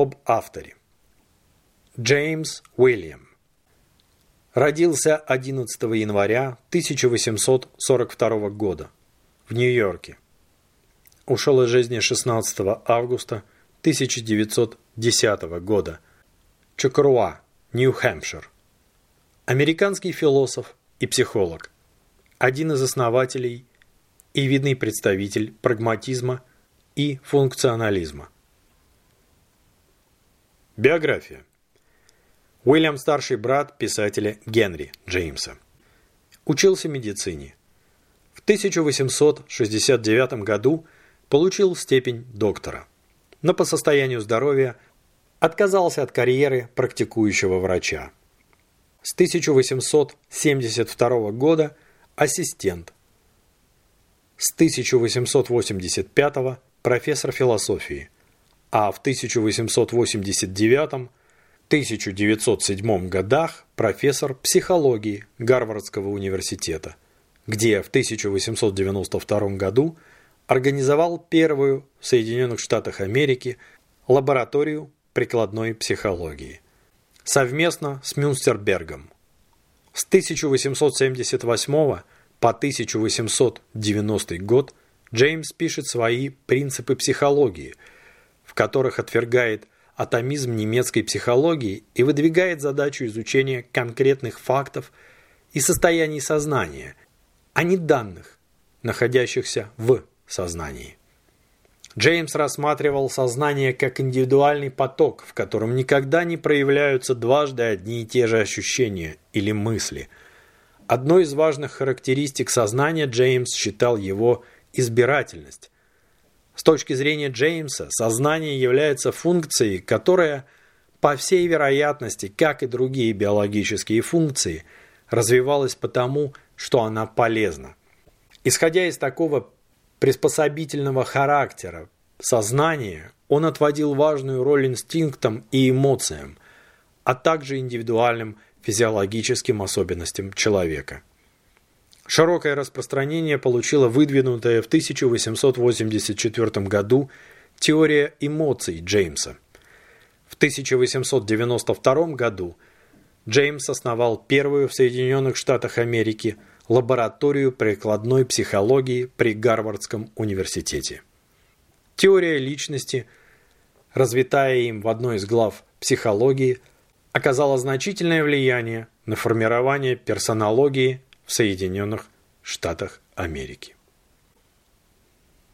Об авторе. Джеймс Уильям. Родился 11 января 1842 года в Нью-Йорке. Ушел из жизни 16 августа 1910 года. Чокруа, Нью-Хэмпшир. Американский философ и психолог. Один из основателей и видный представитель прагматизма и функционализма. Биография. Уильям – старший брат писателя Генри Джеймса. Учился медицине. В 1869 году получил степень доктора, но по состоянию здоровья отказался от карьеры практикующего врача. С 1872 года ассистент. С 1885 профессор философии – а в 1889-1907 годах профессор психологии Гарвардского университета, где в 1892 году организовал первую в Соединенных Штатах Америки лабораторию прикладной психологии совместно с Мюнстербергом. С 1878 по 1890 год Джеймс пишет свои «Принципы психологии», в которых отвергает атомизм немецкой психологии и выдвигает задачу изучения конкретных фактов и состояний сознания, а не данных, находящихся в сознании. Джеймс рассматривал сознание как индивидуальный поток, в котором никогда не проявляются дважды одни и те же ощущения или мысли. Одной из важных характеристик сознания Джеймс считал его избирательность, с точки зрения Джеймса, сознание является функцией, которая, по всей вероятности, как и другие биологические функции, развивалась потому, что она полезна. Исходя из такого приспособительного характера сознания, он отводил важную роль инстинктам и эмоциям, а также индивидуальным физиологическим особенностям человека. Широкое распространение получила выдвинутая в 1884 году теория эмоций Джеймса. В 1892 году Джеймс основал первую в Соединенных Штатах Америки лабораторию прикладной психологии при Гарвардском университете. Теория личности, развитая им в одной из глав психологии, оказала значительное влияние на формирование персонологии в Соединенных Штатах Америки.